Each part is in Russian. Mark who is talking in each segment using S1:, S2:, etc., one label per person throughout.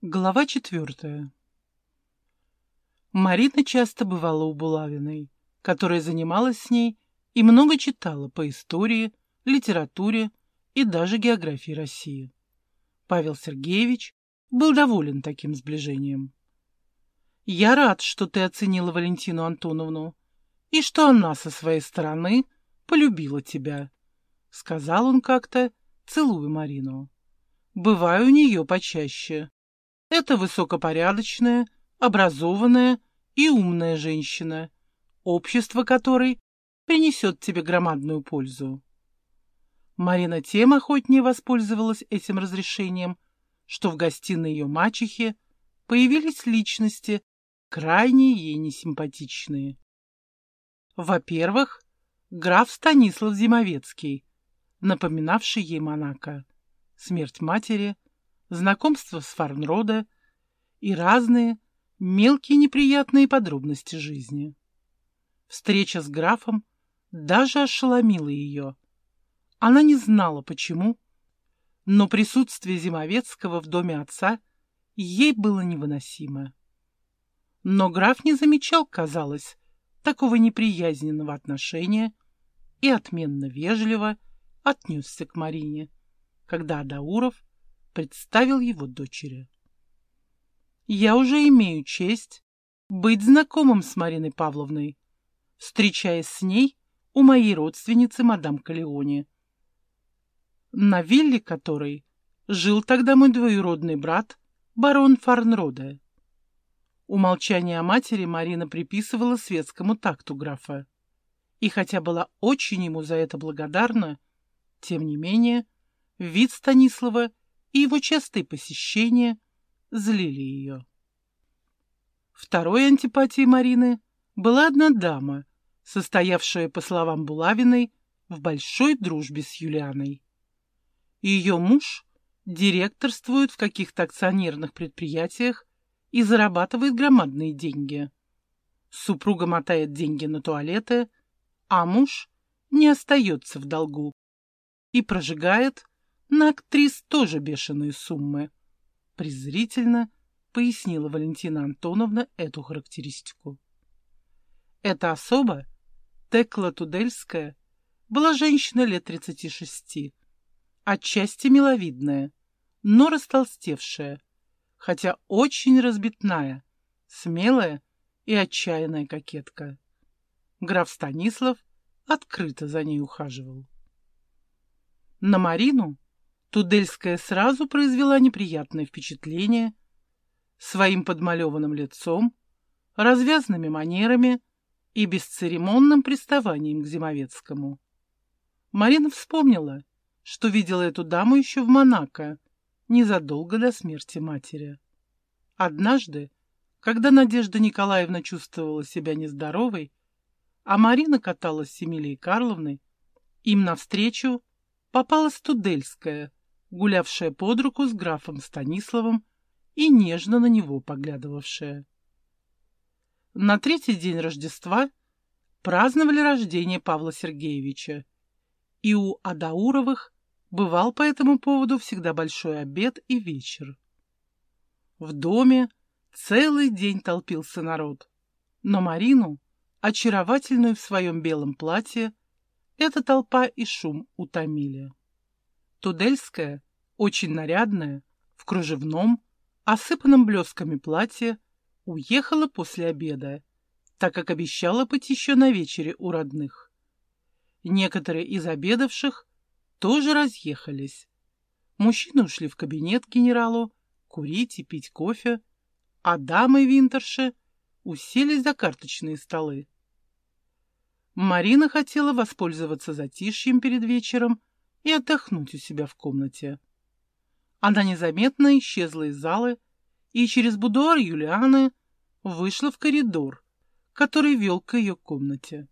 S1: Глава четвертая. Марина часто бывала у Булавиной, которая занималась с ней и много читала по истории, литературе и даже географии России. Павел Сергеевич был доволен таким сближением. «Я рад, что ты оценила Валентину Антоновну и что она со своей стороны полюбила тебя», — сказал он как-то, целуя Марину. «Бываю у нее почаще. Это высокопорядочная, образованная и умная женщина, общество которой принесет тебе громадную пользу. Марина тем охотнее воспользовалась этим разрешением, что в гостиной ее мачехи появились личности, крайне ей несимпатичные. Во-первых, граф Станислав Зимовецкий, напоминавший ей Монако, смерть матери — знакомство с Фарнрода и разные мелкие неприятные подробности жизни. Встреча с графом даже ошеломила ее. Она не знала, почему, но присутствие Зимовецкого в доме отца ей было невыносимо. Но граф не замечал, казалось, такого неприязненного отношения и отменно вежливо отнесся к Марине, когда Адауров представил его дочери. «Я уже имею честь быть знакомым с Мариной Павловной, встречаясь с ней у моей родственницы мадам Калеоне, на вилле которой жил тогда мой двоюродный брат, барон Фарнроде. Умолчание о матери Марина приписывала светскому такту графа. И хотя была очень ему за это благодарна, тем не менее, вид Станислава и его частые посещения злили ее. Второй антипатией Марины была одна дама, состоявшая, по словам Булавиной, в большой дружбе с Юлианой. Ее муж директорствует в каких-то акционерных предприятиях и зарабатывает громадные деньги. Супруга мотает деньги на туалеты, а муж не остается в долгу и прожигает на актрис тоже бешеные суммы. Презрительно пояснила Валентина Антоновна эту характеристику. Эта особа, Текла Тудельская, была женщина лет 36, отчасти миловидная, но растолстевшая, хотя очень разбитная, смелая и отчаянная кокетка. Граф Станислав открыто за ней ухаживал. На Марину Тудельская сразу произвела неприятное впечатление своим подмалеванным лицом, развязными манерами и бесцеремонным приставанием к Зимовецкому. Марина вспомнила, что видела эту даму еще в Монако, незадолго до смерти матери. Однажды, когда Надежда Николаевна чувствовала себя нездоровой, а Марина каталась с Эмилией Карловной, им навстречу попала Студельская, гулявшая под руку с графом Станиславом и нежно на него поглядывавшая. На третий день Рождества праздновали рождение Павла Сергеевича, и у Адауровых бывал по этому поводу всегда большой обед и вечер. В доме целый день толпился народ, но Марину, очаровательную в своем белом платье, эта толпа и шум утомили. Тудельская, очень нарядная, в кружевном, осыпанном блесками платье, уехала после обеда, так как обещала быть еще на вечере у родных. Некоторые из обедавших тоже разъехались. Мужчины ушли в кабинет к генералу курить и пить кофе, а дамы Винтерши уселись за карточные столы. Марина хотела воспользоваться затишьем перед вечером и отдохнуть у себя в комнате. Она незаметно исчезла из залы и через будуар Юлианы вышла в коридор, который вел к ее комнате.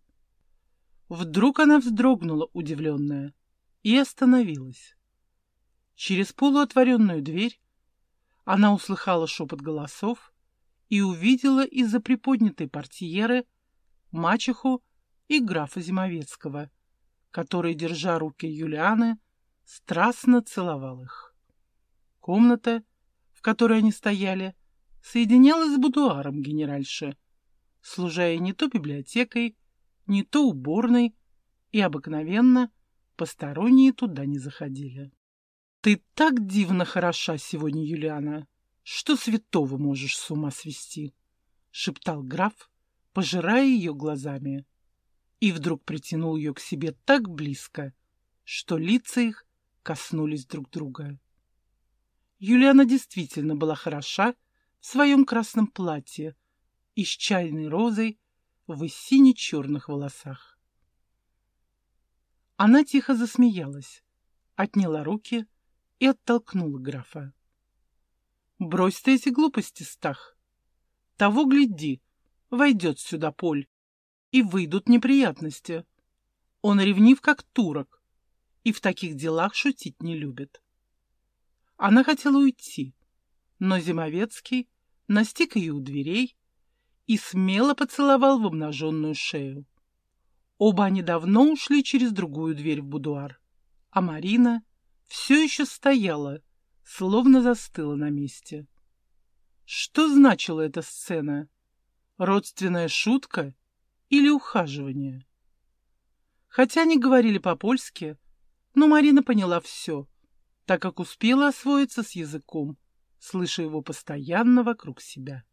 S1: Вдруг она вздрогнула, удивленная, и остановилась. Через полуотворенную дверь она услыхала шепот голосов и увидела из-за приподнятой портьеры мачеху и графа Зимовецкого, который, держа руки Юлианы, страстно целовал их. Комната, в которой они стояли, соединялась с будуаром генеральши, служа не то библиотекой, не то уборной, и обыкновенно посторонние туда не заходили. «Ты так дивно хороша сегодня, Юлиана, что святого можешь с ума свести!» — шептал граф, пожирая ее глазами. И вдруг притянул ее к себе так близко, что лица их коснулись друг друга. Юлиана действительно была хороша в своем красном платье и с чайной розой в сине-черных волосах. Она тихо засмеялась, отняла руки и оттолкнула графа. «Брось ты эти глупости, Стах! Того гляди, войдет сюда Поль, и выйдут неприятности. Он ревнив, как турок, и в таких делах шутить не любит». Она хотела уйти, но Зимовецкий настиг ее у дверей и смело поцеловал в обнаженную шею. Оба они давно ушли через другую дверь в будуар, а Марина все еще стояла, словно застыла на месте. Что значила эта сцена? Родственная шутка или ухаживание? Хотя они говорили по-польски, но Марина поняла все, так как успела освоиться с языком, слыша его постоянно вокруг себя.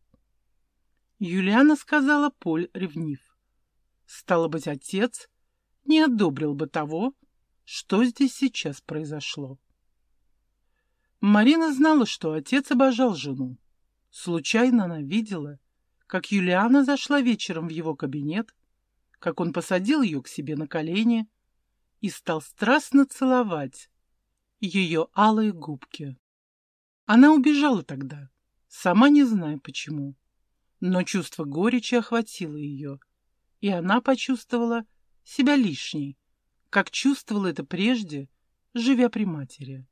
S1: Юлиана сказала Поль ревнив. Стало быть, отец не одобрил бы того, что здесь сейчас произошло. Марина знала, что отец обожал жену. Случайно она видела, как Юлиана зашла вечером в его кабинет, как он посадил ее к себе на колени и стал страстно целовать ее алые губки. Она убежала тогда, сама не зная почему. Но чувство горечи охватило ее, и она почувствовала себя лишней, как чувствовала это прежде, живя при матери.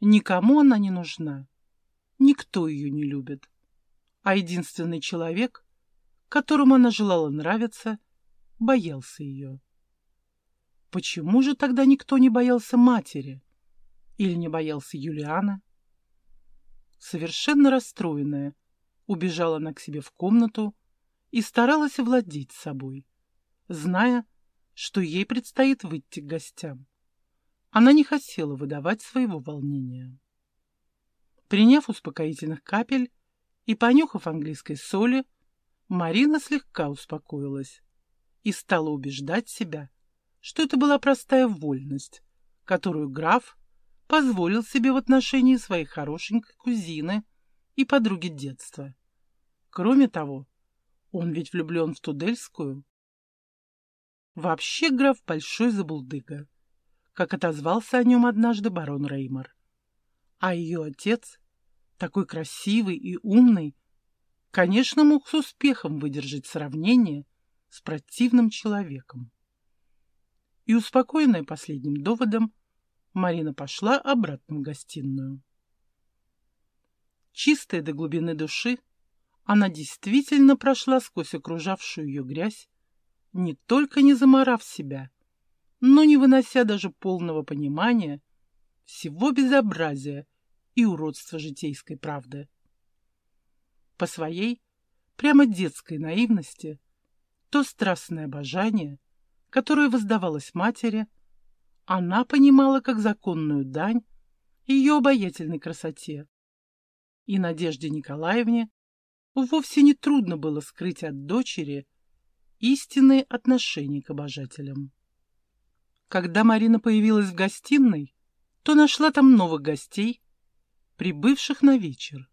S1: Никому она не нужна, никто ее не любит, а единственный человек, которому она желала нравиться, боялся ее. Почему же тогда никто не боялся матери? Или не боялся Юлиана? Совершенно расстроенная, убежала она к себе в комнату и старалась овладеть собой, зная, что ей предстоит выйти к гостям. Она не хотела выдавать своего волнения. Приняв успокоительных капель и понюхав английской соли, Марина слегка успокоилась и стала убеждать себя, что это была простая вольность, которую граф позволил себе в отношении своей хорошенькой кузины и подруги детства. Кроме того, он ведь влюблен в Тудельскую. Вообще граф большой забулдыга, как отозвался о нем однажды барон Реймар. А ее отец, такой красивый и умный, конечно, мог с успехом выдержать сравнение с противным человеком. И, успокоенная последним доводом, Марина пошла обратно в гостиную. Чистая до глубины души, она действительно прошла сквозь окружавшую ее грязь, не только не заморав себя, но не вынося даже полного понимания всего безобразия и уродства житейской правды. По своей, прямо детской наивности, то страстное обожание, которое воздавалось матери, она понимала как законную дань ее обаятельной красоте. И Надежде Николаевне вовсе не трудно было скрыть от дочери истинные отношения к обожателям. Когда Марина появилась в гостиной, то нашла там новых гостей, прибывших на вечер.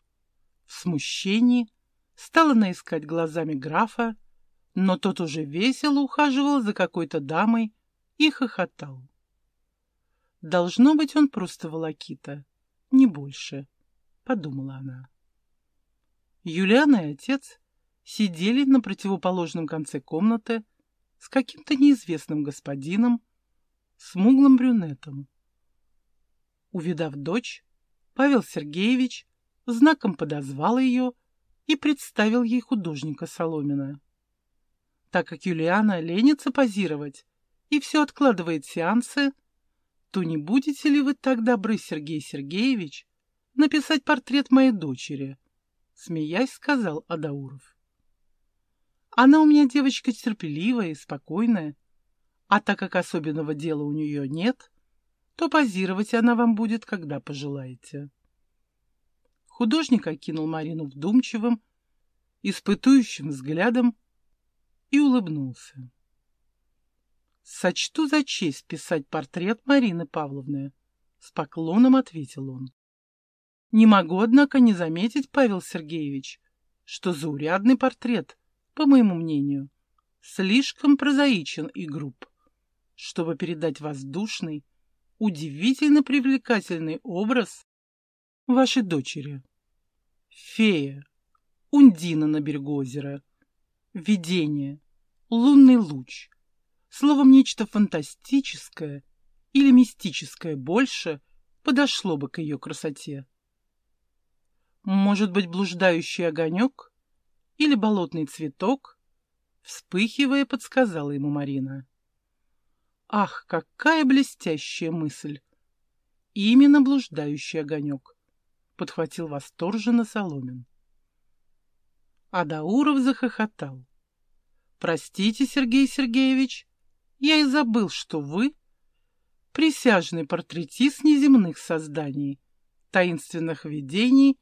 S1: В смущении стала наискать глазами графа, но тот уже весело ухаживал за какой-то дамой и хохотал. Должно быть, он просто волокита, не больше, — подумала она. Юлиана и отец сидели на противоположном конце комнаты с каким-то неизвестным господином, смуглым брюнетом. Увидав дочь, Павел Сергеевич знаком подозвал ее и представил ей художника Соломина. Так как Юлиана ленится позировать и все откладывает сеансы, то не будете ли вы так добры, Сергей Сергеевич, написать портрет моей дочери, смеясь, сказал Адауров. Она у меня девочка терпеливая и спокойная, а так как особенного дела у нее нет, то позировать она вам будет, когда пожелаете. Художник окинул Марину вдумчивым, испытующим взглядом и улыбнулся. «Сочту за честь писать портрет Марины Павловны», — с поклоном ответил он. «Не могу, однако, не заметить, Павел Сергеевич, что заурядный портрет, по моему мнению, слишком прозаичен и груб, чтобы передать воздушный, удивительно привлекательный образ вашей дочери. Фея, Ундина на берегу озера, видение, лунный луч. Словом, нечто фантастическое или мистическое больше подошло бы к ее красоте. Может быть, блуждающий огонек или болотный цветок, вспыхивая, подсказала ему Марина. Ах, какая блестящая мысль! Именно блуждающий огонек, подхватил восторженно Соломин. Адауров захохотал. Простите, Сергей Сергеевич, я и забыл, что вы присяжный портретист неземных созданий, таинственных видений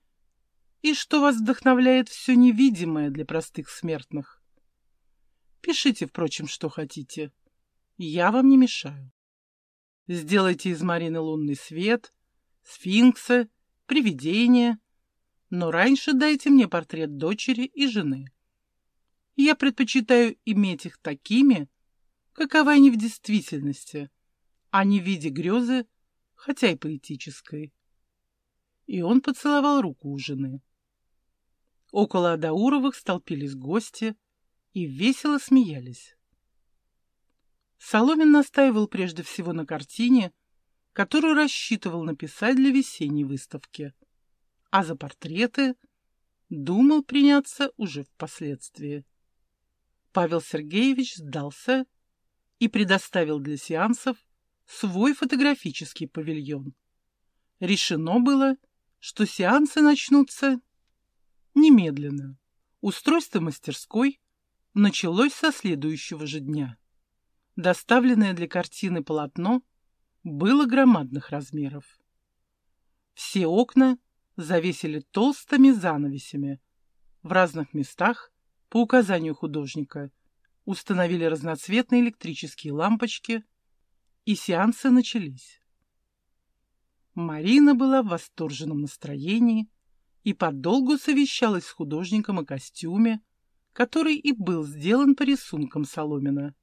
S1: и что вас вдохновляет все невидимое для простых смертных. Пишите, впрочем, что хотите. Я вам не мешаю. Сделайте из Марины лунный свет, сфинкса, привидения, но раньше дайте мне портрет дочери и жены. Я предпочитаю иметь их такими, каковы они в действительности, а не в виде грезы, хотя и поэтической. И он поцеловал руку у жены. Около Адауровых столпились гости и весело смеялись. Соломин настаивал прежде всего на картине, которую рассчитывал написать для весенней выставки, а за портреты думал приняться уже впоследствии. Павел Сергеевич сдался и предоставил для сеансов свой фотографический павильон. Решено было, что сеансы начнутся немедленно. Устройство мастерской началось со следующего же дня. Доставленное для картины полотно было громадных размеров. Все окна завесили толстыми занавесями. В разных местах, по указанию художника, установили разноцветные электрические лампочки, и сеансы начались. Марина была в восторженном настроении и подолгу совещалась с художником о костюме, который и был сделан по рисункам Соломина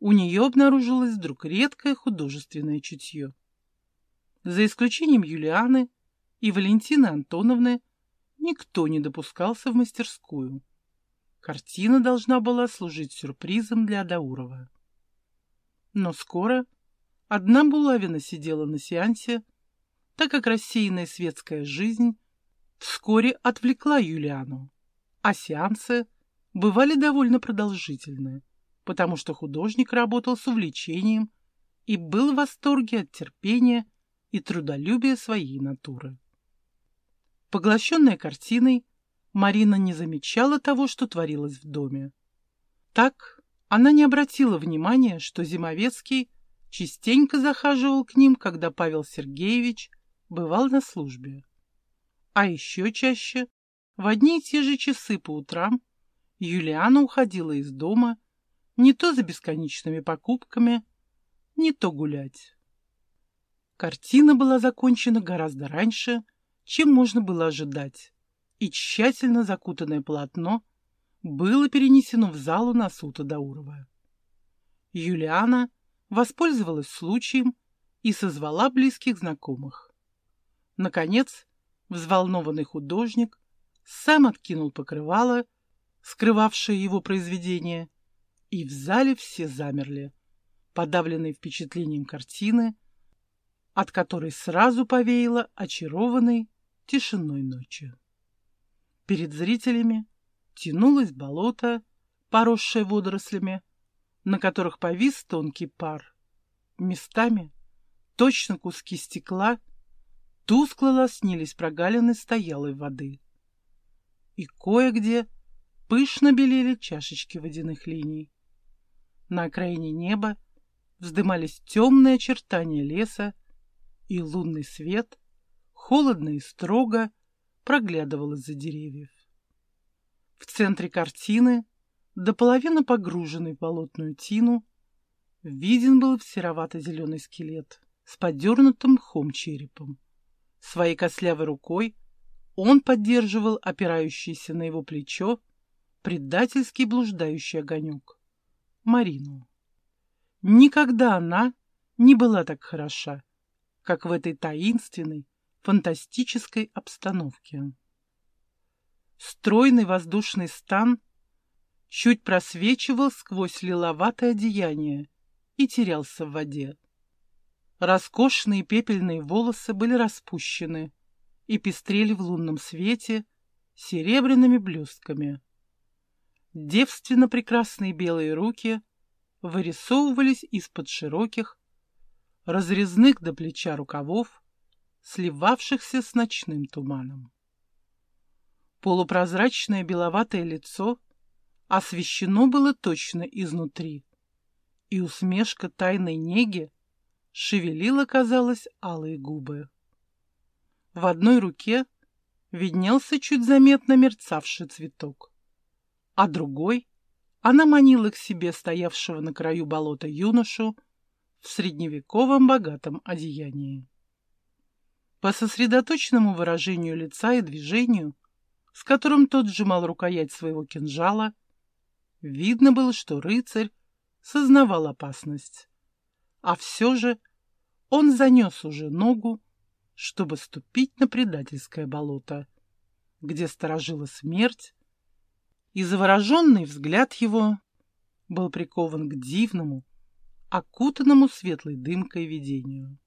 S1: у нее обнаружилось вдруг редкое художественное чутье. За исключением Юлианы и Валентины Антоновны никто не допускался в мастерскую. Картина должна была служить сюрпризом для Адаурова. Но скоро одна Булавина сидела на сеансе, так как рассеянная светская жизнь вскоре отвлекла Юлиану, а сеансы бывали довольно продолжительные потому что художник работал с увлечением и был в восторге от терпения и трудолюбия своей натуры. Поглощенная картиной, Марина не замечала того, что творилось в доме. Так она не обратила внимания, что Зимовецкий частенько захаживал к ним, когда Павел Сергеевич бывал на службе. А еще чаще, в одни и те же часы по утрам, Юлиана уходила из дома не то за бесконечными покупками, не то гулять. Картина была закончена гораздо раньше, чем можно было ожидать, и тщательно закутанное полотно было перенесено в залу на суд Даурова. Юлиана воспользовалась случаем и созвала близких знакомых. Наконец, взволнованный художник сам откинул покрывало, скрывавшее его произведение, и в зале все замерли, подавленные впечатлением картины, от которой сразу повеяло очарованной тишиной ночи. Перед зрителями тянулось болото, поросшее водорослями, на которых повис тонкий пар. Местами точно куски стекла тускло лоснились прогалины стоялой воды. И кое-где пышно белели чашечки водяных линий. На окраине неба вздымались темные очертания леса, и лунный свет, холодно и строго, проглядывал из-за деревьев. В центре картины, до половины погруженный в болотную тину, виден был серовато-зеленый скелет с подернутым мхом черепом. Своей костлявой рукой он поддерживал опирающийся на его плечо предательский блуждающий огонек. Марину. Никогда она не была так хороша, как в этой таинственной, фантастической обстановке. Стройный воздушный стан чуть просвечивал сквозь лиловатое одеяние и терялся в воде. Роскошные пепельные волосы были распущены и пестрели в лунном свете серебряными блестками. Девственно прекрасные белые руки вырисовывались из-под широких, разрезных до плеча рукавов, сливавшихся с ночным туманом. Полупрозрачное беловатое лицо освещено было точно изнутри, и усмешка тайной неги шевелила, казалось, алые губы. В одной руке виднелся чуть заметно мерцавший цветок а другой она манила к себе стоявшего на краю болота юношу в средневековом богатом одеянии. По сосредоточенному выражению лица и движению, с которым тот сжимал рукоять своего кинжала, видно было, что рыцарь сознавал опасность. А все же он занес уже ногу, чтобы ступить на предательское болото, где сторожила смерть и завороженный взгляд его был прикован к дивному, окутанному светлой дымкой видению.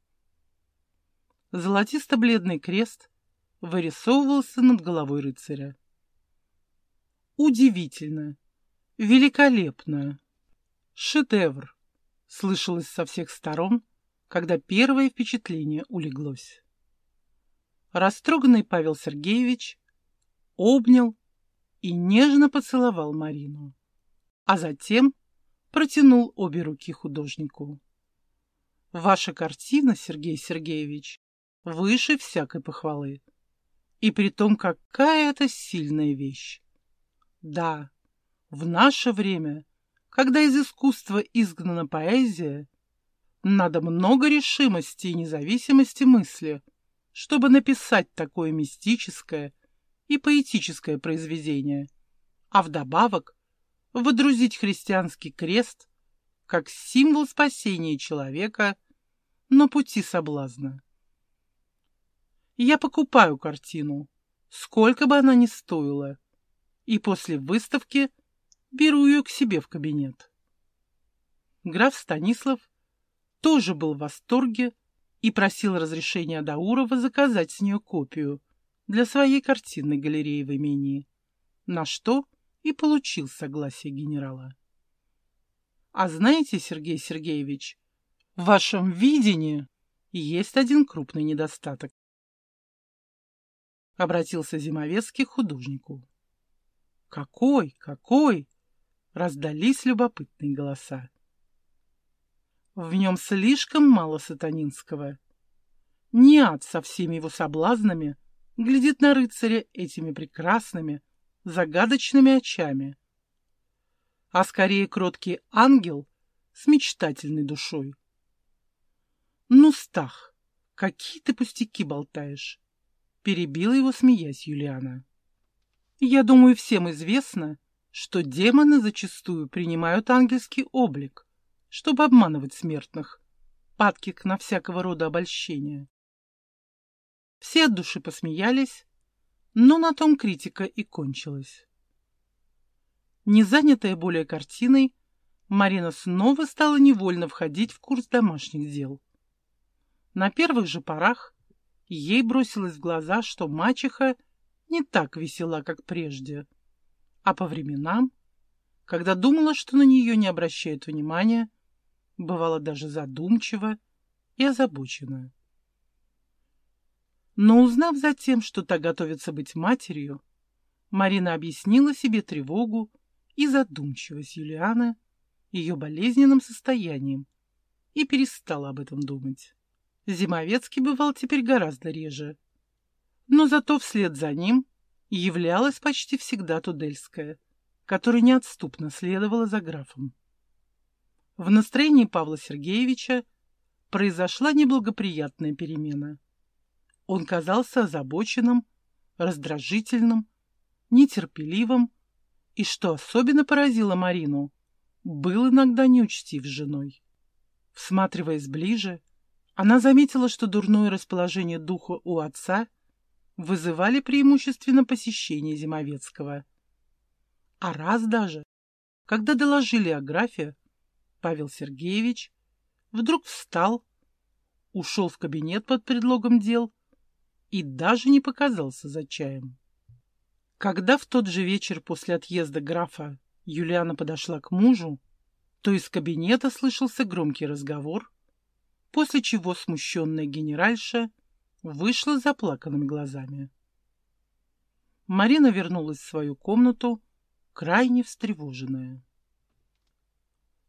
S1: Золотисто-бледный крест вырисовывался над головой рыцаря. Удивительно, великолепно, шедевр, слышалось со всех сторон, когда первое впечатление улеглось. Растроганный Павел Сергеевич обнял и нежно поцеловал Марину, а затем протянул обе руки художнику. Ваша картина, Сергей Сергеевич, выше всякой похвалы. И при том, какая это сильная вещь. Да, в наше время, когда из искусства изгнана поэзия, надо много решимости и независимости мысли, чтобы написать такое мистическое и поэтическое произведение, а вдобавок водрузить христианский крест как символ спасения человека на пути соблазна. Я покупаю картину, сколько бы она ни стоила, и после выставки беру ее к себе в кабинет. Граф Станислав тоже был в восторге и просил разрешения Даурова заказать с нее копию, для своей картинной галереи в имении, на что и получил согласие генерала. А знаете, Сергей Сергеевич, в вашем видении есть один крупный недостаток. Обратился Зимовецкий к художнику. Какой, какой? Раздались любопытные голоса. В нем слишком мало сатанинского. Не ад со всеми его соблазнами — глядит на рыцаря этими прекрасными, загадочными очами, а скорее кроткий ангел с мечтательной душой. «Ну, Стах, какие ты пустяки болтаешь!» — перебила его, смеясь Юлиана. «Я думаю, всем известно, что демоны зачастую принимают ангельский облик, чтобы обманывать смертных, падких на всякого рода обольщения. Все от души посмеялись, но на том критика и кончилась. Не занятая более картиной, Марина снова стала невольно входить в курс домашних дел. На первых же порах ей бросилось в глаза, что мачеха не так весела, как прежде, а по временам, когда думала, что на нее не обращают внимания, бывала даже задумчива и озабочена. Но узнав затем, что та готовится быть матерью, Марина объяснила себе тревогу и задумчивость Юлианы ее болезненным состоянием и перестала об этом думать. Зимовецкий бывал теперь гораздо реже, но зато вслед за ним являлась почти всегда Тудельская, которая неотступно следовала за графом. В настроении Павла Сергеевича произошла неблагоприятная перемена. Он казался озабоченным, раздражительным, нетерпеливым и, что особенно поразило Марину, был иногда неучтив с женой. Всматриваясь ближе, она заметила, что дурное расположение духа у отца вызывали преимущественно посещение Зимовецкого. А раз даже, когда доложили о графе, Павел Сергеевич вдруг встал, ушел в кабинет под предлогом дел и даже не показался за чаем. Когда в тот же вечер после отъезда графа Юлиана подошла к мужу, то из кабинета слышался громкий разговор, после чего смущенная генеральша вышла с заплаканными глазами. Марина вернулась в свою комнату, крайне встревоженная.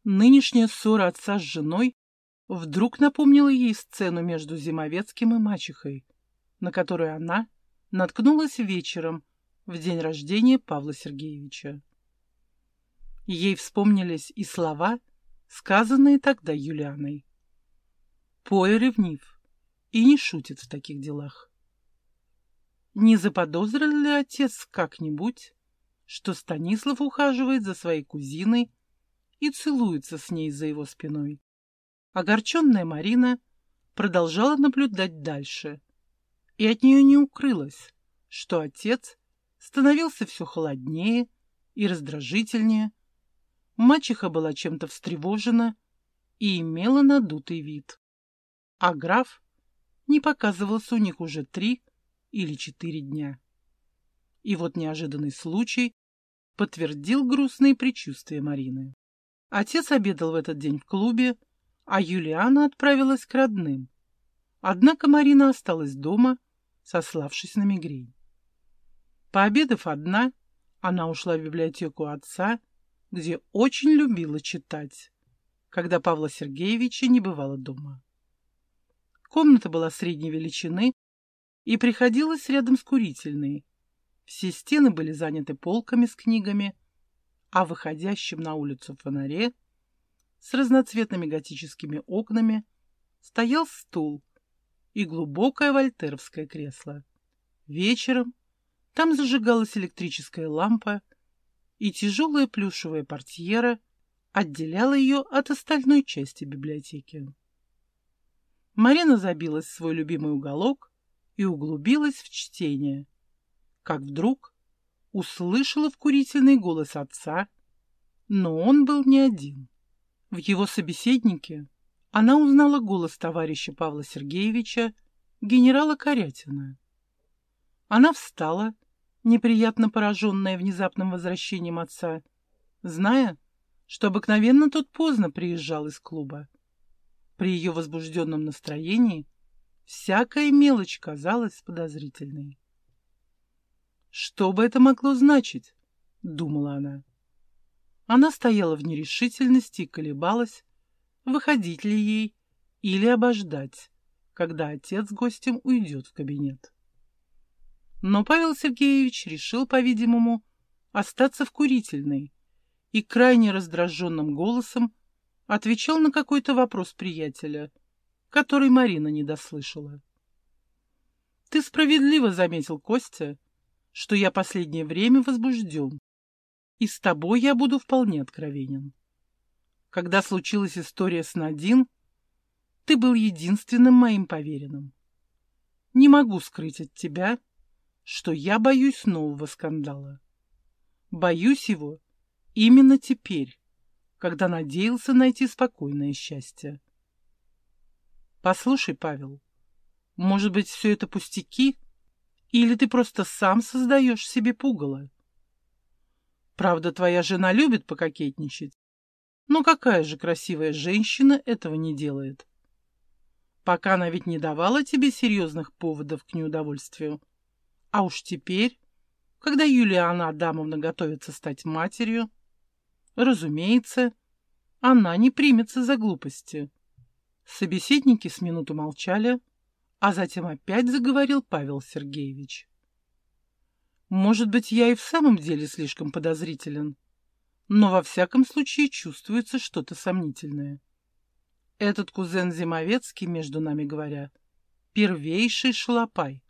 S1: Нынешняя ссора отца с женой вдруг напомнила ей сцену между Зимовецким и мачехой, на которую она наткнулась вечером в день рождения Павла Сергеевича. Ей вспомнились и слова, сказанные тогда Юлианой. Пой ревнив и не шутит в таких делах. Не заподозрил ли отец как-нибудь, что Станислав ухаживает за своей кузиной и целуется с ней за его спиной? Огорченная Марина продолжала наблюдать дальше, и от нее не укрылось, что отец становился все холоднее и раздражительнее. Мачеха была чем-то встревожена и имела надутый вид. А граф не показывался у них уже три или четыре дня. И вот неожиданный случай подтвердил грустные предчувствия Марины. Отец обедал в этот день в клубе, а Юлиана отправилась к родным. Однако Марина осталась дома, сославшись на мигрень. Пообедав одна, она ушла в библиотеку отца, где очень любила читать, когда Павла Сергеевича не бывало дома. Комната была средней величины и приходилась рядом с курительной. Все стены были заняты полками с книгами, а в выходящем на улицу фонаре с разноцветными готическими окнами стоял стул и глубокое вольтеровское кресло. Вечером там зажигалась электрическая лампа, и тяжелая плюшевая портьера отделяла ее от остальной части библиотеки. Марина забилась в свой любимый уголок и углубилась в чтение, как вдруг услышала в голос отца, но он был не один. В его собеседнике она узнала голос товарища Павла Сергеевича, генерала Корятина. Она встала, неприятно пораженная внезапным возвращением отца, зная, что обыкновенно тот поздно приезжал из клуба. При ее возбужденном настроении всякая мелочь казалась подозрительной. «Что бы это могло значить?» — думала она. Она стояла в нерешительности и колебалась, выходить ли ей или обождать, когда отец с гостем уйдет в кабинет. Но Павел Сергеевич решил, по-видимому, остаться в курительной и крайне раздраженным голосом отвечал на какой-то вопрос приятеля, который Марина не дослышала. «Ты справедливо заметил, Костя, что я последнее время возбужден и с тобой я буду вполне откровенен. Когда случилась история с Надин, ты был единственным моим поверенным. Не могу скрыть от тебя, что я боюсь нового скандала. Боюсь его именно теперь, когда надеялся найти спокойное счастье. Послушай, Павел, может быть, все это пустяки, или ты просто сам создаешь себе пугало? Правда, твоя жена любит пококетничать. Но какая же красивая женщина этого не делает? Пока она ведь не давала тебе серьезных поводов к неудовольствию. А уж теперь, когда Юлиана Адамовна готовится стать матерью, разумеется, она не примется за глупости. Собеседники с минуту молчали, а затем опять заговорил Павел Сергеевич. Может быть, я и в самом деле слишком подозрителен, но во всяком случае чувствуется что-то сомнительное. Этот кузен Зимовецкий, между нами говоря, первейший шалопай.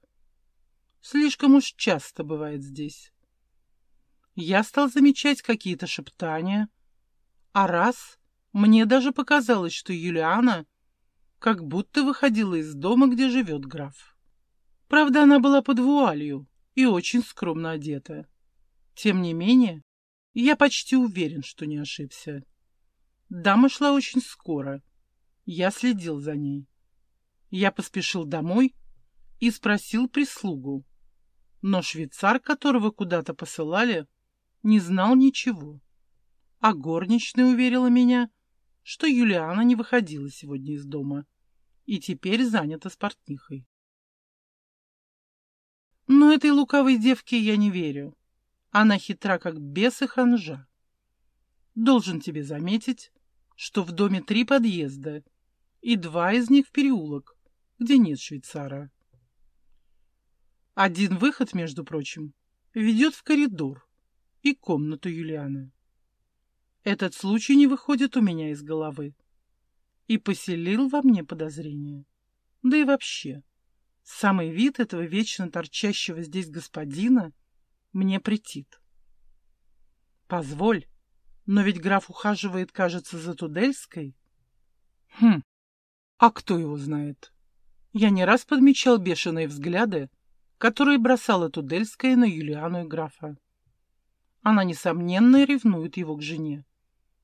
S1: Слишком уж часто бывает здесь. Я стал замечать какие-то шептания, а раз мне даже показалось, что Юлиана как будто выходила из дома, где живет граф. Правда, она была под вуалью и очень скромно одета. Тем не менее, я почти уверен, что не ошибся. Дама шла очень скоро. Я следил за ней. Я поспешил домой и спросил прислугу. Но швейцар, которого куда-то посылали, не знал ничего. А горничная уверила меня, что Юлиана не выходила сегодня из дома и теперь занята с портнихой. Но этой лукавой девке я не верю. Она хитра, как бес и ханжа. Должен тебе заметить, что в доме три подъезда, и два из них в переулок, где нет швейцара. Один выход, между прочим, ведет в коридор и комнату Юлианы. Этот случай не выходит у меня из головы и поселил во мне подозрение. Да и вообще, самый вид этого вечно торчащего здесь господина мне претит. Позволь, но ведь граф ухаживает, кажется, за Тудельской. Хм, а кто его знает? Я не раз подмечал бешеные взгляды, которые бросала Тудельская на Юлиану и графа. Она, несомненно, ревнует его к жене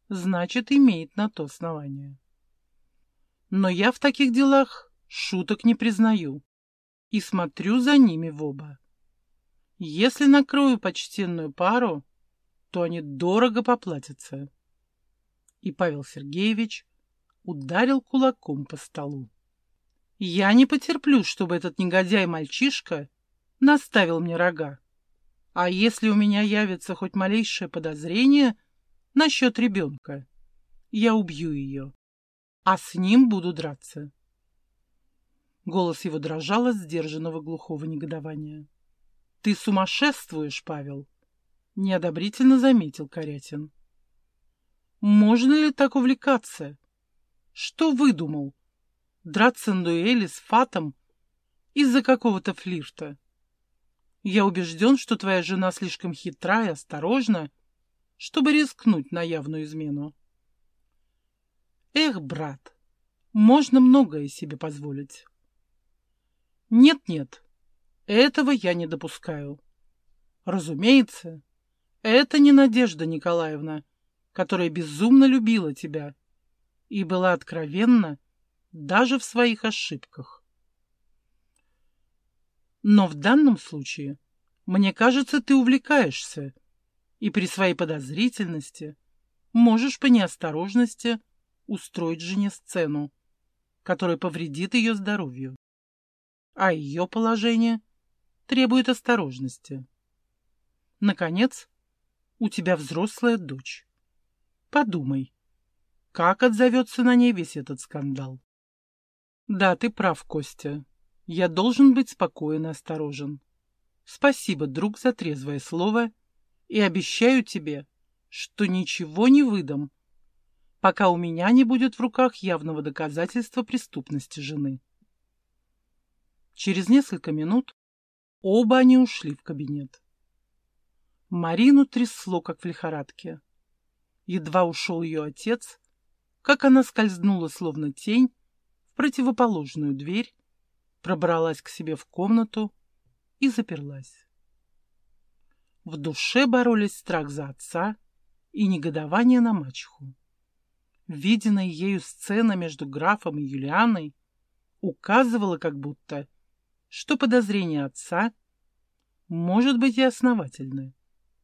S1: значит, имеет на то основание. Но я в таких делах шуток не признаю и смотрю за ними в оба. Если накрою почтенную пару, то они дорого поплатятся. И Павел Сергеевич ударил кулаком по столу. Я не потерплю, чтобы этот негодяй-мальчишка наставил мне рога. А если у меня явится хоть малейшее подозрение — насчет ребенка. Я убью ее, а с ним буду драться. Голос его дрожал от сдержанного глухого негодования. — Ты сумасшествуешь, Павел! — неодобрительно заметил Корятин. — Можно ли так увлекаться? Что выдумал? Драться на дуэли с Фатом из-за какого-то флирта? Я убежден, что твоя жена слишком хитра и осторожна, чтобы рискнуть на явную измену. Эх, брат, можно многое себе позволить. Нет-нет, этого я не допускаю. Разумеется, это не Надежда Николаевна, которая безумно любила тебя и была откровенна даже в своих ошибках. Но в данном случае, мне кажется, ты увлекаешься и при своей подозрительности можешь по неосторожности устроить жене сцену, которая повредит ее здоровью. А ее положение требует осторожности. Наконец, у тебя взрослая дочь. Подумай, как отзовется на ней весь этот скандал. Да, ты прав, Костя. Я должен быть спокоен и осторожен. Спасибо, друг, за трезвое слово — и обещаю тебе, что ничего не выдам, пока у меня не будет в руках явного доказательства преступности жены. Через несколько минут оба они ушли в кабинет. Марину трясло, как в лихорадке. Едва ушел ее отец, как она скользнула, словно тень, в противоположную дверь, пробралась к себе в комнату и заперлась. В душе боролись страх за отца и негодование на мачеху. Виденная ею сцена между графом и Юлианой указывала как будто, что подозрение отца может быть и основательное.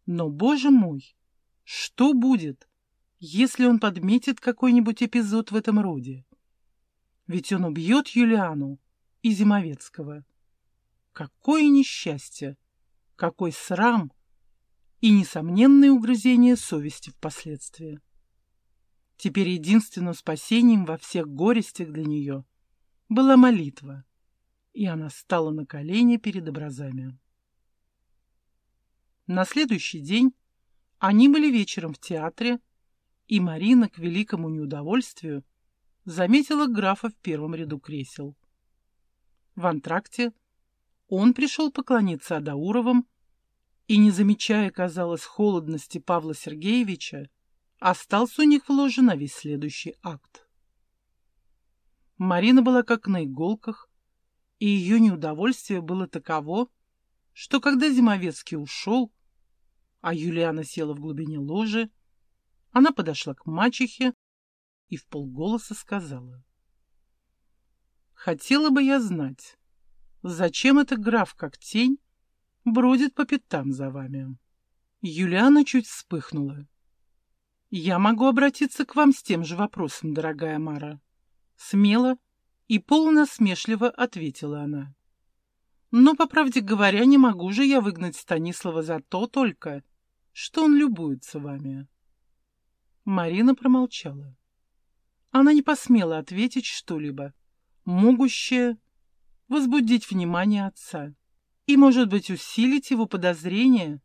S1: Но, боже мой, что будет, если он подметит какой-нибудь эпизод в этом роде? Ведь он убьет Юлиану и Зимовецкого. Какое несчастье! Какой срам! И несомненное угрызение совести впоследствии. Теперь единственным спасением во всех горестях для нее была молитва, и она стала на колени перед образами. На следующий день они были вечером в театре, и Марина, к великому неудовольствию, заметила графа в первом ряду кресел. В антракте он пришел поклониться Адауровым и, не замечая, казалось, холодности Павла Сергеевича, остался у них в ложе на весь следующий акт. Марина была как на иголках, и ее неудовольствие было таково, что когда Зимовецкий ушел, а Юлиана села в глубине ложи, она подошла к мачехе и в полголоса сказала. «Хотела бы я знать, зачем этот граф, как тень, бродит по пятам за вами?» Юлиана чуть вспыхнула. «Я могу обратиться к вам с тем же вопросом, дорогая Мара». Смело и полунасмешливо ответила она. «Но, по правде говоря, не могу же я выгнать Станислава за то только, что он любуется вами». Марина промолчала. Она не посмела ответить что-либо, могущее возбудить внимание отца и, может быть, усилить его подозрения,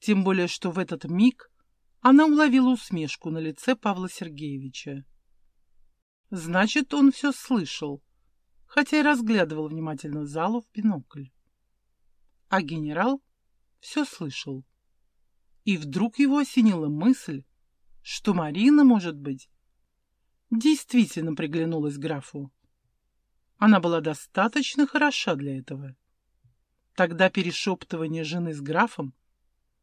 S1: тем более, что в этот миг она уловила усмешку на лице Павла Сергеевича. Значит, он все слышал, хотя и разглядывал внимательно залу в бинокль. А генерал все слышал. И вдруг его осенила мысль, что Марина, может быть, действительно приглянулась графу. Она была достаточно хороша для этого. Тогда перешептывания жены с графом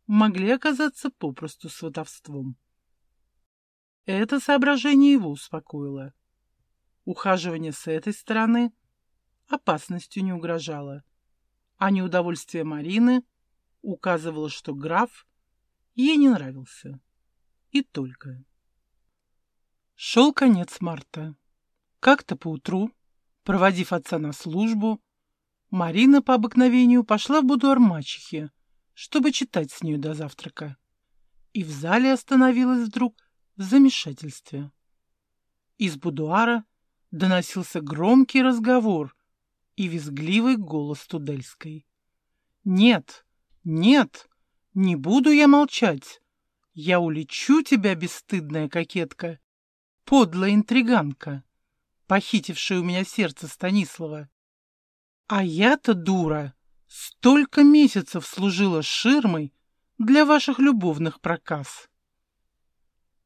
S1: могли оказаться попросту сватовством. Это соображение его успокоило. Ухаживание с этой стороны опасностью не угрожало, а неудовольствие Марины указывало, что граф ей не нравился. И только. Шел конец марта. Как-то поутру, проводив отца на службу, Марина по обыкновению пошла в будуар мачехи, чтобы читать с нею до завтрака. И в зале остановилась вдруг в замешательстве. Из будуара доносился громкий разговор и визгливый голос Тудельской. «Нет, нет, не буду я молчать. Я улечу тебя, бесстыдная кокетка, подлая интриганка, похитившая у меня сердце Станислава. А я-то, дура, столько месяцев служила ширмой для ваших любовных проказ.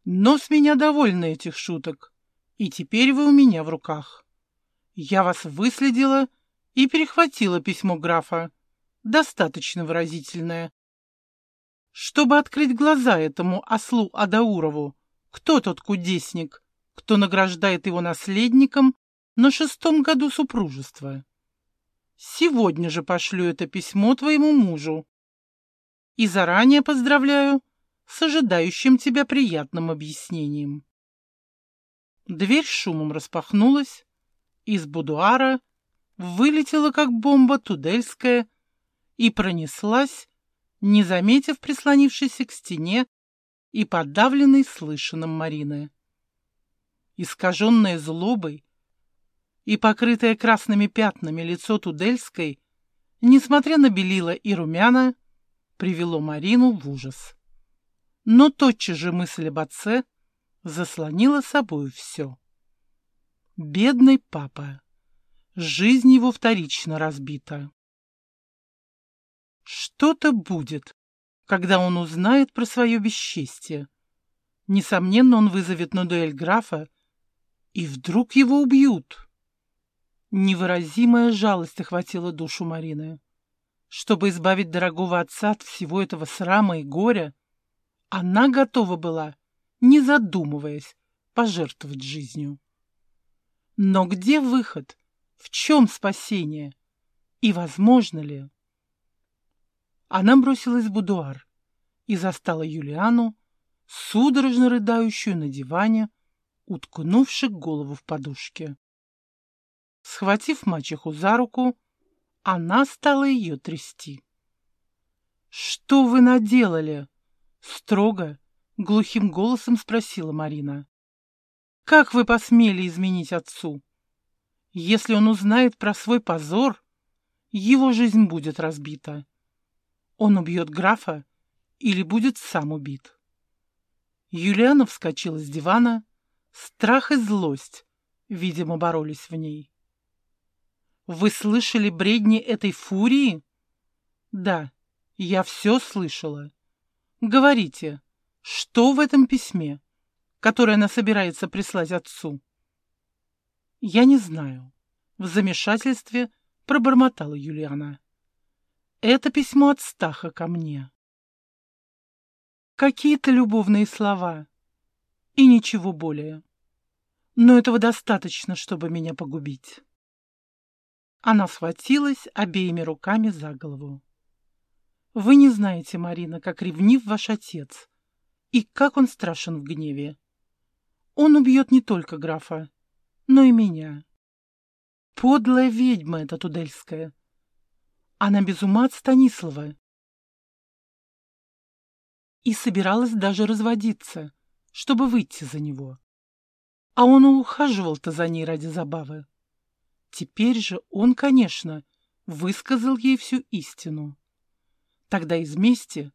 S1: Но с меня довольны этих шуток, и теперь вы у меня в руках. Я вас выследила и перехватила письмо графа, достаточно выразительное. Чтобы открыть глаза этому ослу Адаурову, кто тот кудесник, кто награждает его наследником на шестом году супружества. Сегодня же пошлю это письмо твоему мужу. И заранее поздравляю с ожидающим тебя приятным объяснением. Дверь шумом распахнулась, из будуара вылетела, как бомба, Тудельская и пронеслась, не заметив прислонившейся к стене и подавленной слышанным Марины искаженное злобой и покрытое красными пятнами лицо Тудельской, несмотря на белила и румяна, привело Марину в ужас. Но тотчас же мысль об отце заслонила собой все. Бедный папа. Жизнь его вторично разбита. Что-то будет, когда он узнает про свое бесчестие. Несомненно, он вызовет на дуэль графа и вдруг его убьют. Невыразимая жалость охватила душу Марины. Чтобы избавить дорогого отца от всего этого срама и горя, она готова была, не задумываясь, пожертвовать жизнью. Но где выход? В чем спасение? И возможно ли? Она бросилась в будуар и застала Юлиану, судорожно рыдающую на диване, уткнувши голову в подушке. Схватив мачеху за руку, она стала ее трясти. «Что вы наделали?» — строго, глухим голосом спросила Марина. «Как вы посмели изменить отцу? Если он узнает про свой позор, его жизнь будет разбита. Он убьет графа или будет сам убит». Юлиана вскочила с дивана. Страх и злость, видимо, боролись в ней. Вы слышали бредни этой фурии? Да, я все слышала. Говорите, что в этом письме, которое она собирается прислать отцу? Я не знаю. В замешательстве пробормотала Юлиана. Это письмо от Стаха ко мне. Какие-то любовные слова и ничего более. Но этого достаточно, чтобы меня погубить. Она схватилась обеими руками за голову. «Вы не знаете, Марина, как ревнив ваш отец и как он страшен в гневе. Он убьет не только графа, но и меня. Подлая ведьма эта Тудельская. Она без ума от Станислава. И собиралась даже разводиться, чтобы выйти за него. А он ухаживал-то за ней ради забавы. Теперь же он, конечно, высказал ей всю истину. Тогда из мести,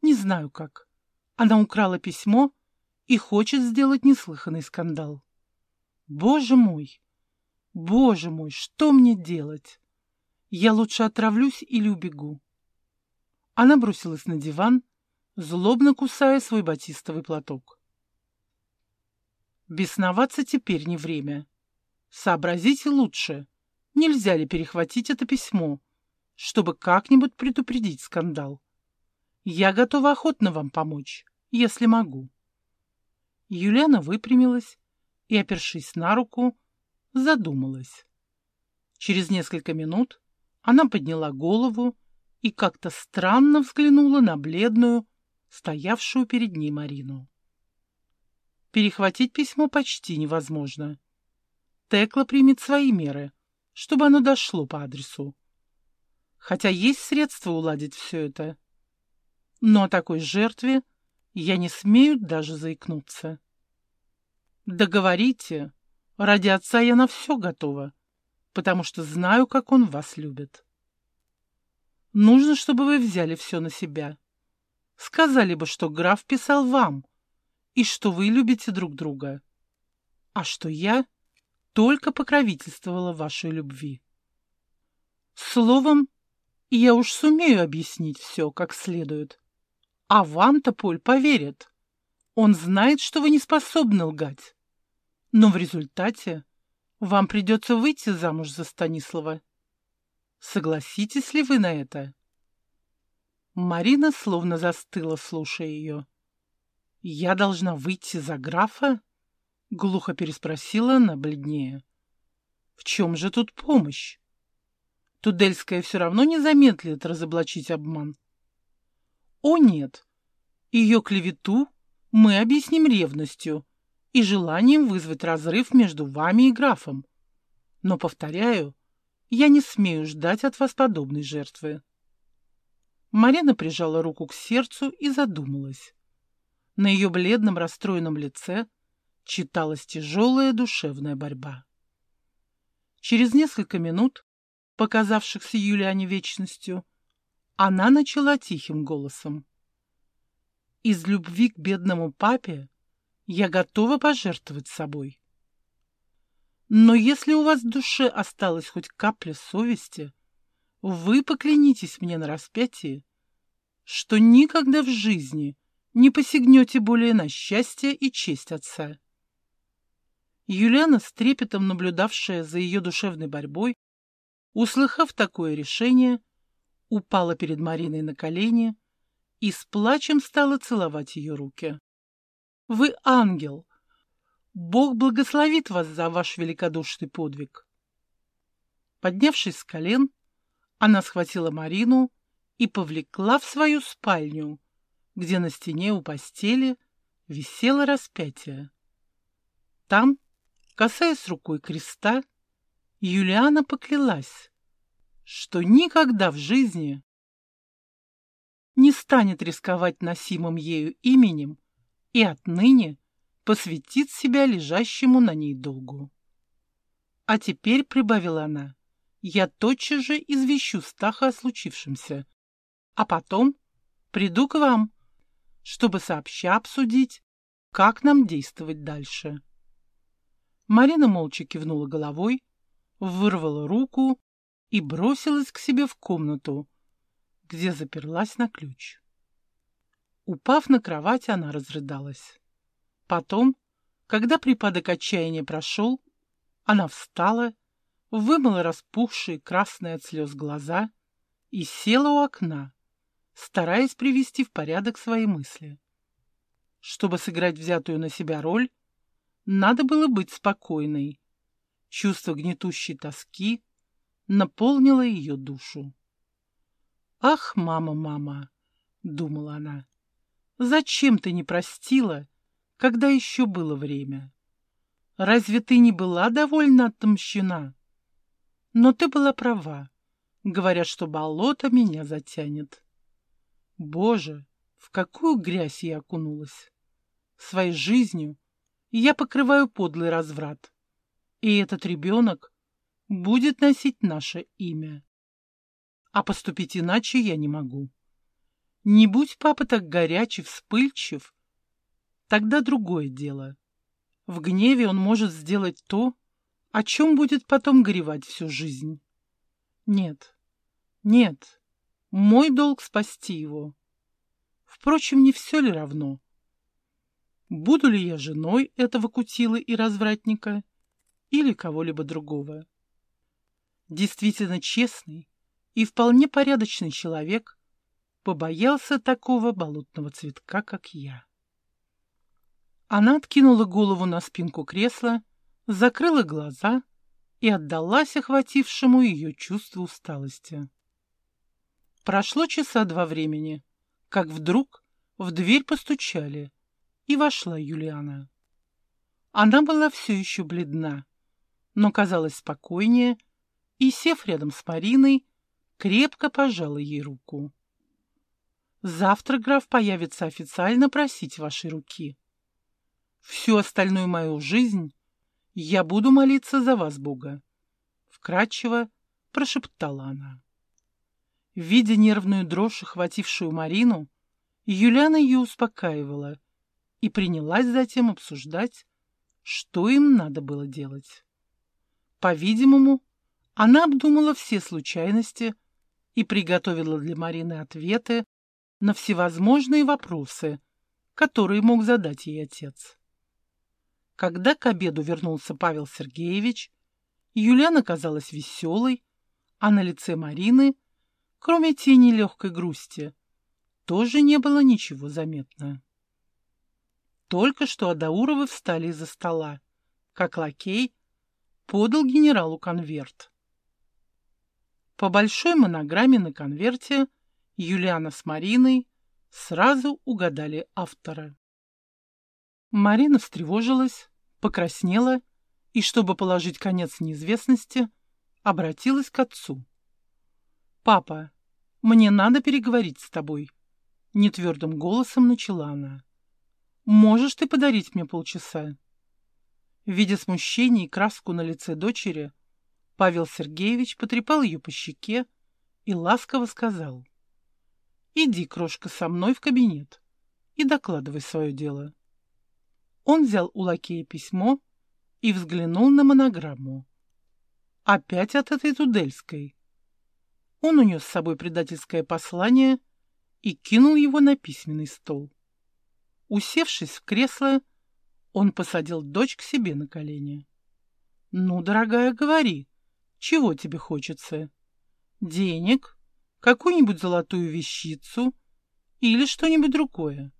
S1: не знаю как, она украла письмо и хочет сделать неслыханный скандал. Боже мой! Боже мой, что мне делать? Я лучше отравлюсь или убегу. Она бросилась на диван, злобно кусая свой батистовый платок. Бесноваться теперь не время. Сообразите лучше, нельзя ли перехватить это письмо, чтобы как-нибудь предупредить скандал. Я готова охотно вам помочь, если могу. Юлиана выпрямилась и, опершись на руку, задумалась. Через несколько минут она подняла голову и как-то странно взглянула на бледную, стоявшую перед ней Марину. Перехватить письмо почти невозможно. Текла примет свои меры, чтобы оно дошло по адресу. Хотя есть средства уладить все это. Но о такой жертве я не смею даже заикнуться. Договорите, ради отца я на все готова, потому что знаю, как он вас любит. Нужно, чтобы вы взяли все на себя. Сказали бы, что граф писал вам, и что вы любите друг друга, а что я только покровительствовала вашей любви. Словом, я уж сумею объяснить все как следует. А вам-то Поль поверит. Он знает, что вы не способны лгать. Но в результате вам придется выйти замуж за Станислава. Согласитесь ли вы на это? Марина словно застыла, слушая ее. «Я должна выйти за графа?» — глухо переспросила она бледнее. «В чем же тут помощь? Тудельская все равно не замедлит разоблачить обман». «О, нет! Ее клевету мы объясним ревностью и желанием вызвать разрыв между вами и графом. Но, повторяю, я не смею ждать от вас подобной жертвы». Марина прижала руку к сердцу и задумалась. На ее бледном расстроенном лице читалась тяжелая душевная борьба. Через несколько минут, показавшихся Юлиане вечностью, она начала тихим голосом. «Из любви к бедному папе я готова пожертвовать собой. Но если у вас в душе осталась хоть капля совести, вы поклянитесь мне на распятии, что никогда в жизни не посягнете более на счастье и честь отца. Юлиана, с трепетом наблюдавшая за ее душевной борьбой, услыхав такое решение, упала перед Мариной на колени и с плачем стала целовать ее руки. «Вы ангел! Бог благословит вас за ваш великодушный подвиг!» Поднявшись с колен, она схватила Марину и повлекла в свою спальню, где на стене у постели висело распятие. Там Касаясь рукой креста, Юлиана поклялась, что никогда в жизни не станет рисковать носимым ею именем и отныне посвятит себя лежащему на ней долгу. А теперь, — прибавила она, — я тотчас же извещу Стаха о случившемся, а потом приду к вам, чтобы сообща обсудить, как нам действовать дальше. Марина молча кивнула головой, вырвала руку и бросилась к себе в комнату, где заперлась на ключ. Упав на кровать, она разрыдалась. Потом, когда припадок отчаяния прошел, она встала, вымыла распухшие красные от слез глаза и села у окна, стараясь привести в порядок свои мысли. Чтобы сыграть взятую на себя роль, надо было быть спокойной. Чувство гнетущей тоски наполнило ее душу. «Ах, мама, мама!» — думала она. «Зачем ты не простила, когда еще было время? Разве ты не была довольно отомщена? Но ты была права, говоря, что болото меня затянет. Боже, в какую грязь я окунулась! Своей жизнью я покрываю подлый разврат, и этот ребенок будет носить наше имя. А поступить иначе я не могу. Не будь папа так горячий, вспыльчив, тогда другое дело. В гневе он может сделать то, о чем будет потом горевать всю жизнь. Нет, нет, мой долг спасти его. Впрочем, не все ли равно? Буду ли я женой этого кутилы и развратника или кого-либо другого? Действительно честный, и вполне порядочный человек побоялся такого болотного цветка, как я. Она откинула голову на спинку кресла, закрыла глаза и отдалась охватившему ее чувству усталости. Прошло часа два времени, как вдруг в дверь постучали, и вошла Юлиана. Она была все еще бледна, но казалась спокойнее, и, сев рядом с Мариной, крепко пожала ей руку. «Завтра граф появится официально просить вашей руки. Всю остальную мою жизнь я буду молиться за вас, Бога», — вкратчиво прошептала она. Видя нервную дрожь, охватившую Марину, Юлиана ее успокаивала и принялась затем обсуждать, что им надо было делать. По-видимому, она обдумала все случайности, и приготовила для Марины ответы на всевозможные вопросы, которые мог задать ей отец. Когда к обеду вернулся Павел Сергеевич, Юлиана казалась веселой, а на лице Марины, кроме тени легкой грусти, тоже не было ничего заметно. Только что Адауровы встали из-за стола, как лакей подал генералу конверт. По большой монограмме на конверте Юлиана с Мариной сразу угадали автора. Марина встревожилась, покраснела и, чтобы положить конец неизвестности, обратилась к отцу. «Папа, мне надо переговорить с тобой», — нетвердым голосом начала она. «Можешь ты подарить мне полчаса?» Видя смущение и краску на лице дочери, Павел Сергеевич потрепал ее по щеке и ласково сказал. «Иди, крошка, со мной в кабинет и докладывай свое дело». Он взял у лакея письмо и взглянул на монограмму. Опять от этой Тудельской. Он унес с собой предательское послание и кинул его на письменный стол. Усевшись в кресло, он посадил дочь к себе на колени. «Ну, дорогая, говори, чего тебе хочется? Денег? Какую-нибудь золотую вещицу? Или что-нибудь другое?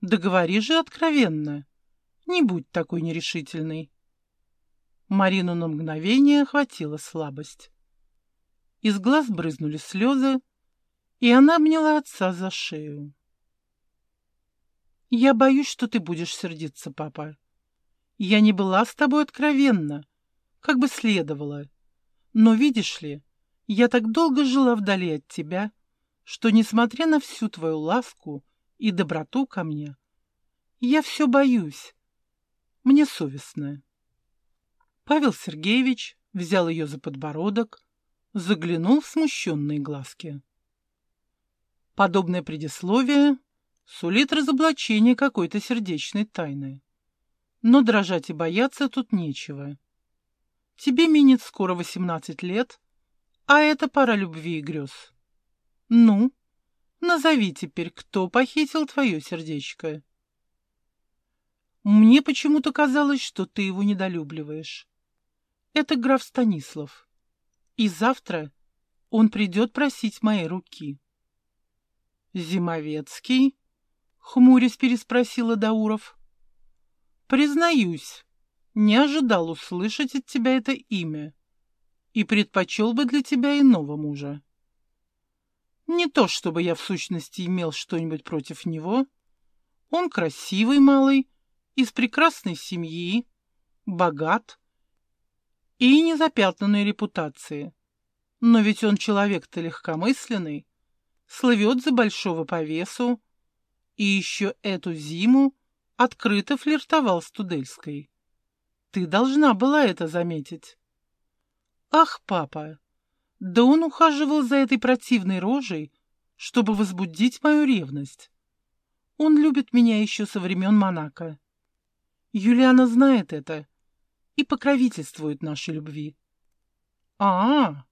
S1: Да говори же откровенно. Не будь такой нерешительной. Марину на мгновение охватила слабость. Из глаз брызнули слезы, и она обняла отца за шею. «Я боюсь, что ты будешь сердиться, папа. Я не была с тобой откровенна, как бы следовало. Но, видишь ли, я так долго жила вдали от тебя, что, несмотря на всю твою ласку и доброту ко мне, я все боюсь. Мне совестно. Павел Сергеевич взял ее за подбородок, заглянул в смущенные глазки. Подобное предисловие сулит разоблачение какой-то сердечной тайны. Но дрожать и бояться тут нечего. Тебе минет скоро восемнадцать лет, а это пора любви и грез. Ну, назови теперь, кто похитил твое сердечко. Мне почему-то казалось, что ты его недолюбливаешь. Это граф Станислав. И завтра он придет просить моей руки. Зимовецкий? Хмурясь переспросила Дауров. Признаюсь, не ожидал услышать от тебя это имя и предпочел бы для тебя иного мужа. Не то, чтобы я в сущности имел что-нибудь против него. Он красивый малый, из прекрасной семьи, богат и незапятнанной репутации. Но ведь он человек-то легкомысленный, слывет за большого по весу, и еще эту зиму открыто флиртовал с Тудельской. Ты должна была это заметить. Ах, папа, да он ухаживал за этой противной рожей, чтобы возбудить мою ревность. Он любит меня еще со времен Монако. Юлиана знает это и покровительствует нашей любви. А, -а, -а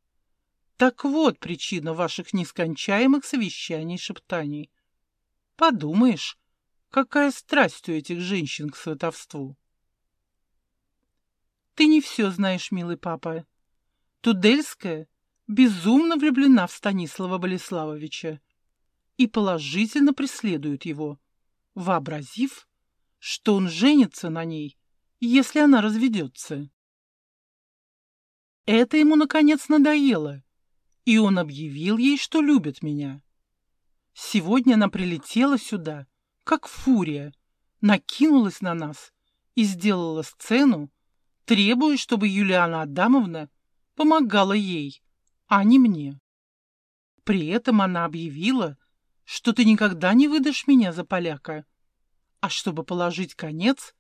S1: так вот причина ваших нескончаемых совещаний и шептаний. Подумаешь, какая страсть у этих женщин к сватовству. Ты не все знаешь, милый папа. Тудельская безумно влюблена в Станислава Болеславовича и положительно преследует его, вообразив, что он женится на ней, если она разведется. Это ему, наконец, надоело, и он объявил ей, что любит меня. Сегодня она прилетела сюда, как фурия, накинулась на нас и сделала сцену, требуя, чтобы Юлиана Адамовна помогала ей, а не мне. При этом она объявила, что ты никогда не выдашь меня за поляка, а чтобы положить конец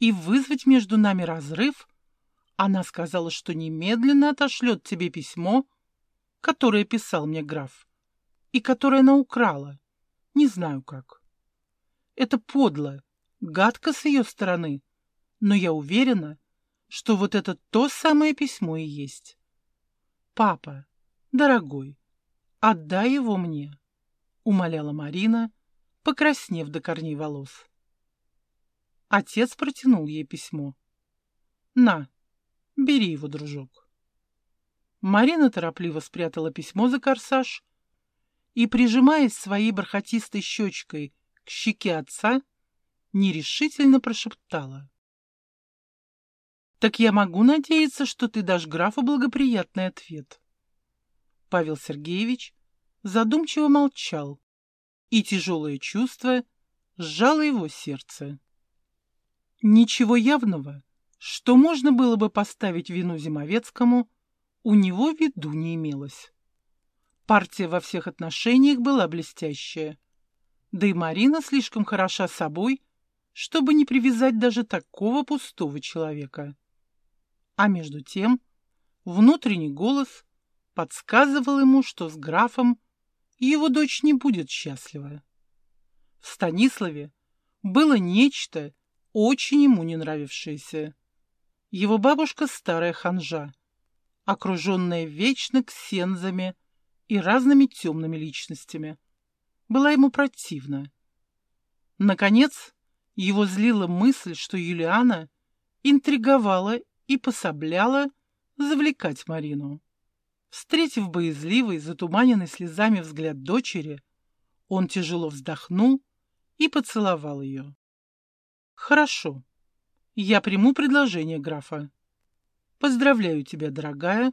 S1: и вызвать между нами разрыв, она сказала, что немедленно отошлет тебе письмо, которое писал мне граф, и которое она украла, не знаю как. Это подло, гадко с ее стороны, но я уверена, что вот это то самое письмо и есть. «Папа, дорогой, отдай его мне», — умоляла Марина, покраснев до корней волос. Отец протянул ей письмо. «На, бери его, дружок». Марина торопливо спрятала письмо за корсаж и, прижимаясь своей бархатистой щечкой к щеке отца, нерешительно прошептала. Так я могу надеяться, что ты дашь графу благоприятный ответ. Павел Сергеевич задумчиво молчал, и тяжелое чувство сжало его сердце. Ничего явного, что можно было бы поставить вину Зимовецкому, у него в виду не имелось. Партия во всех отношениях была блестящая. Да и Марина слишком хороша собой, чтобы не привязать даже такого пустого человека. А между тем внутренний голос подсказывал ему, что с графом его дочь не будет счастлива. В Станиславе было нечто, очень ему не нравившееся. Его бабушка старая ханжа, окруженная вечно ксензами и разными темными личностями, была ему противна. Наконец, его злила мысль, что Юлиана интриговала и пособляла завлекать Марину. Встретив боязливый, затуманенный слезами взгляд дочери, он тяжело вздохнул и поцеловал ее. «Хорошо, я приму предложение графа. Поздравляю тебя, дорогая,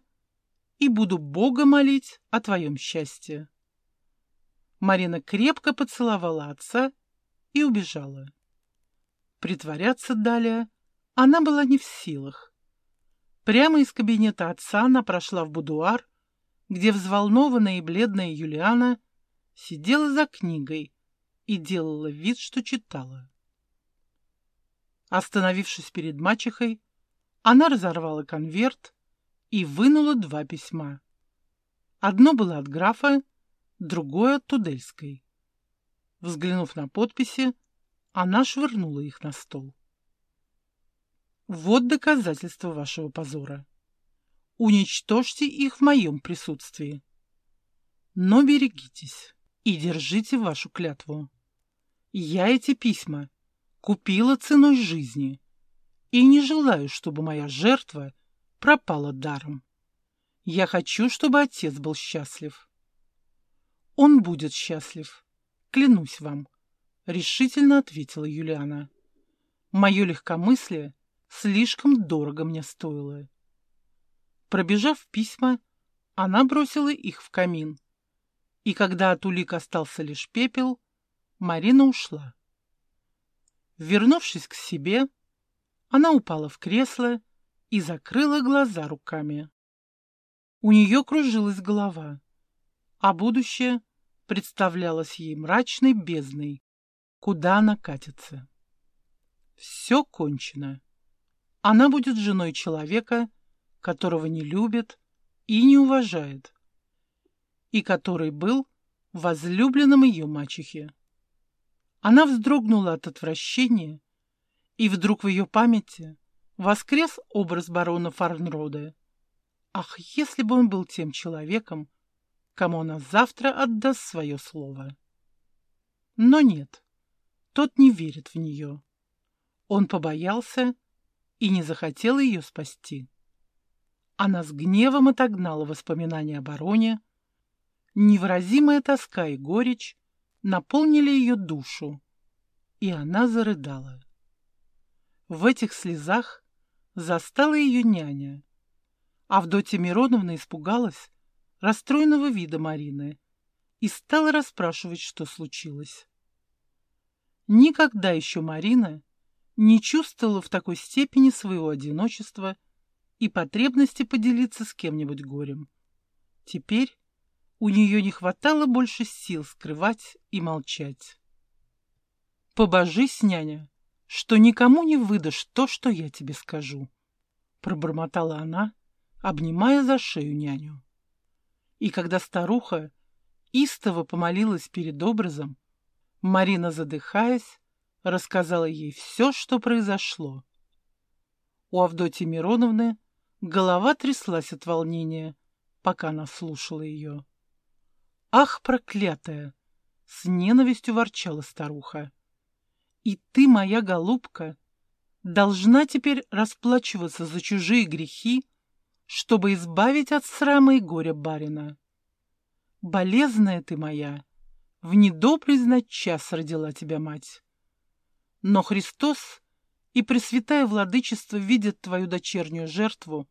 S1: и буду Бога молить о твоем счастье». Марина крепко поцеловала отца и убежала. Притворяться далее она была не в силах. Прямо из кабинета отца она прошла в будуар, где взволнованная и бледная Юлиана сидела за книгой и делала вид, что читала. Остановившись перед мачехой, она разорвала конверт и вынула два письма. Одно было от графа, другое от Тудельской. Взглянув на подписи, она швырнула их на стол. Вот доказательство вашего позора. Уничтожьте их в моем присутствии. Но берегитесь и держите вашу клятву. Я эти письма купила ценой жизни и не желаю, чтобы моя жертва пропала даром. Я хочу, чтобы отец был счастлив. Он будет счастлив, клянусь вам, — решительно ответила Юлиана. Мое легкомыслие слишком дорого мне стоило. Пробежав письма, она бросила их в камин. И когда от улик остался лишь пепел, Марина ушла. Вернувшись к себе, она упала в кресло и закрыла глаза руками. У нее кружилась голова, а будущее представлялось ей мрачной бездной, куда она катится. Все кончено. Она будет женой человека, которого не любит и не уважает, и который был возлюбленным ее мачехи. Она вздрогнула от отвращения, и вдруг в ее памяти воскрес образ барона Фарнрода. Ах, если бы он был тем человеком, кому она завтра отдаст свое слово. Но нет, тот не верит в нее. Он побоялся и не захотел ее спасти. Она с гневом отогнала воспоминания о бароне. Невыразимая тоска и горечь наполнили ее душу, и она зарыдала. В этих слезах застала ее няня. Авдотья Мироновна испугалась расстроенного вида Марины и стала расспрашивать, что случилось. Никогда еще Марина не чувствовала в такой степени своего одиночества и потребности поделиться с кем-нибудь горем. Теперь у нее не хватало больше сил скрывать и молчать. «Побожись, няня, что никому не выдашь то, что я тебе скажу», — пробормотала она, обнимая за шею няню. И когда старуха истово помолилась перед образом, Марина, задыхаясь, рассказала ей все, что произошло. У Авдотьи Мироновны голова тряслась от волнения, пока она слушала ее. «Ах, проклятая!» — с ненавистью ворчала старуха. «И ты, моя голубка, должна теперь расплачиваться за чужие грехи, чтобы избавить от срама и горя барина. Болезная ты моя, в недобрый знать час родила тебя мать. Но Христос и Пресвятая Владычество видят твою дочернюю жертву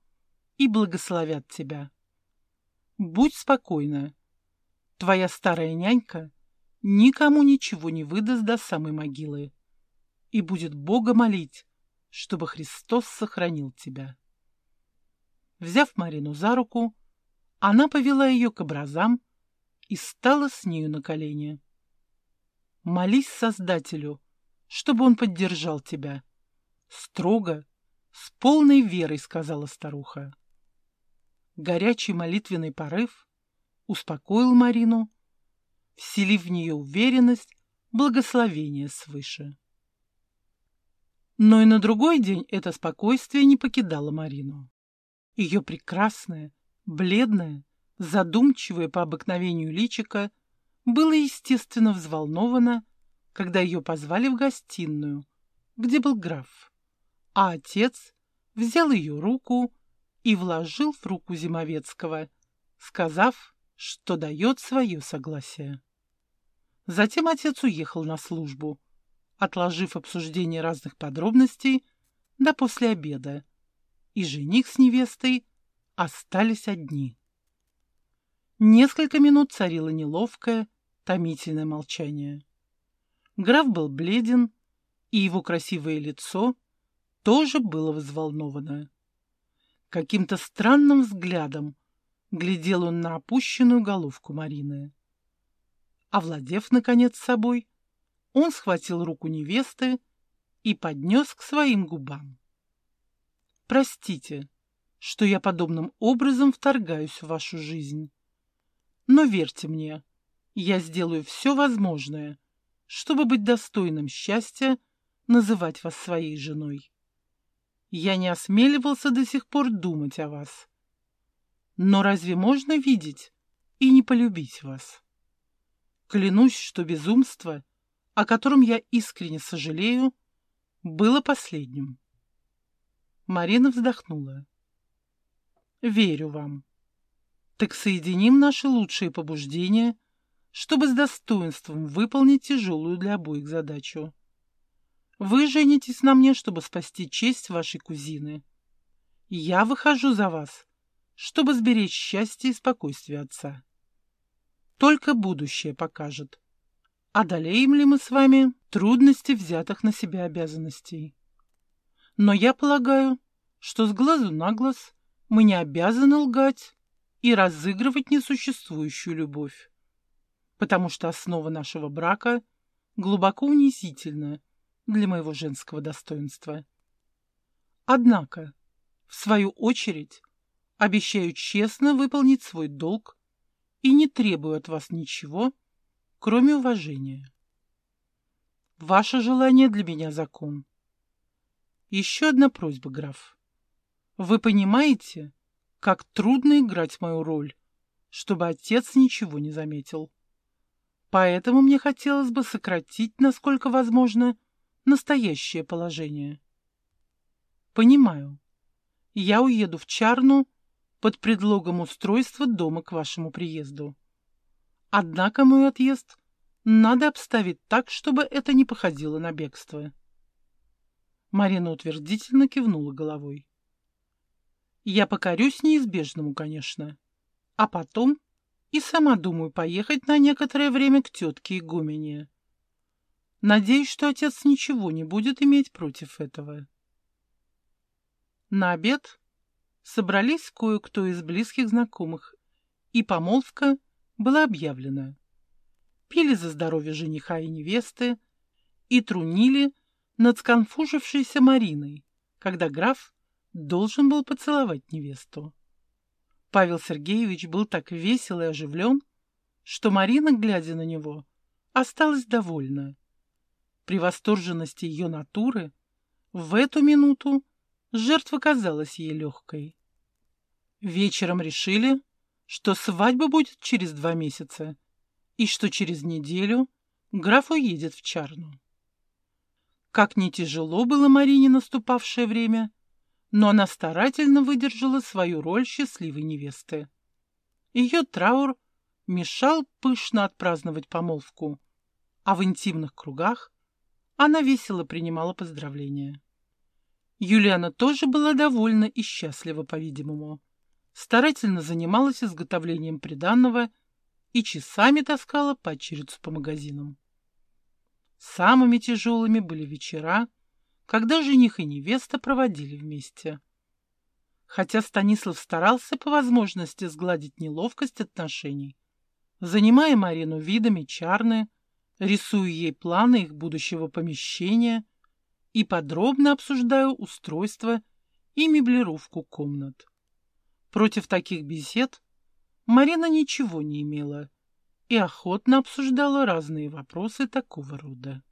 S1: и благословят тебя. Будь спокойна, Твоя старая нянька никому ничего не выдаст до самой могилы и будет Бога молить, чтобы Христос сохранил тебя. Взяв Марину за руку, она повела ее к образам и стала с нею на колени. Молись Создателю, чтобы он поддержал тебя. Строго, с полной верой, сказала старуха. Горячий молитвенный порыв успокоил Марину, вселив в нее уверенность, благословение свыше. Но и на другой день это спокойствие не покидало Марину. Ее прекрасное, бледное, задумчивое по обыкновению личико было естественно взволновано, когда ее позвали в гостиную, где был граф, а отец взял ее руку и вложил в руку Зимовецкого, сказав, что дает свое согласие. Затем отец уехал на службу, отложив обсуждение разных подробностей до после обеда, и жених с невестой остались одни. Несколько минут царило неловкое, томительное молчание. Граф был бледен, и его красивое лицо тоже было взволновано. Каким-то странным взглядом глядел он на опущенную головку Марины. Овладев, наконец, собой, он схватил руку невесты и поднес к своим губам. «Простите, что я подобным образом вторгаюсь в вашу жизнь. Но верьте мне, я сделаю все возможное, чтобы быть достойным счастья называть вас своей женой. Я не осмеливался до сих пор думать о вас. Но разве можно видеть и не полюбить вас? Клянусь, что безумство, о котором я искренне сожалею, было последним. Марина вздохнула. «Верю вам. Так соединим наши лучшие побуждения, чтобы с достоинством выполнить тяжелую для обоих задачу. Вы женитесь на мне, чтобы спасти честь вашей кузины. Я выхожу за вас, чтобы сберечь счастье и спокойствие отца. Только будущее покажет, одолеем ли мы с вами трудности взятых на себя обязанностей. Но я полагаю, что с глазу на глаз мы не обязаны лгать и разыгрывать несуществующую любовь, потому что основа нашего брака глубоко унизительна для моего женского достоинства. Однако, в свою очередь, обещаю честно выполнить свой долг и не требую от вас ничего, кроме уважения. Ваше желание для меня закон. Еще одна просьба, граф. Вы понимаете, как трудно играть мою роль, чтобы отец ничего не заметил. Поэтому мне хотелось бы сократить, насколько возможно, настоящее положение. Понимаю. Я уеду в Чарну под предлогом устройства дома к вашему приезду. Однако мой отъезд надо обставить так, чтобы это не походило на бегство. Марина утвердительно кивнула головой. Я покорюсь неизбежному, конечно. А потом и сама думаю поехать на некоторое время к тетке Игумене. Надеюсь, что отец ничего не будет иметь против этого. На обед собрались кое-кто из близких знакомых, и помолвка была объявлена. Пили за здоровье жениха и невесты и трунили над сконфужившейся Мариной, когда граф должен был поцеловать невесту. Павел Сергеевич был так весел и оживлен, что Марина, глядя на него, осталась довольна при восторженности ее натуры, в эту минуту жертва казалась ей легкой. Вечером решили, что свадьба будет через два месяца и что через неделю граф уедет в Чарну. Как не тяжело было Марине наступавшее время, но она старательно выдержала свою роль счастливой невесты. Ее траур мешал пышно отпраздновать помолвку, а в интимных кругах она весело принимала поздравления. Юлиана тоже была довольна и счастлива, по-видимому. Старательно занималась изготовлением приданного и часами таскала падчерицу по магазинам. Самыми тяжелыми были вечера, когда жених и невеста проводили вместе. Хотя Станислав старался по возможности сгладить неловкость отношений, занимая Марину видами чарны, рисую ей планы их будущего помещения и подробно обсуждаю устройство и меблировку комнат. Против таких бесед Марина ничего не имела и охотно обсуждала разные вопросы такого рода.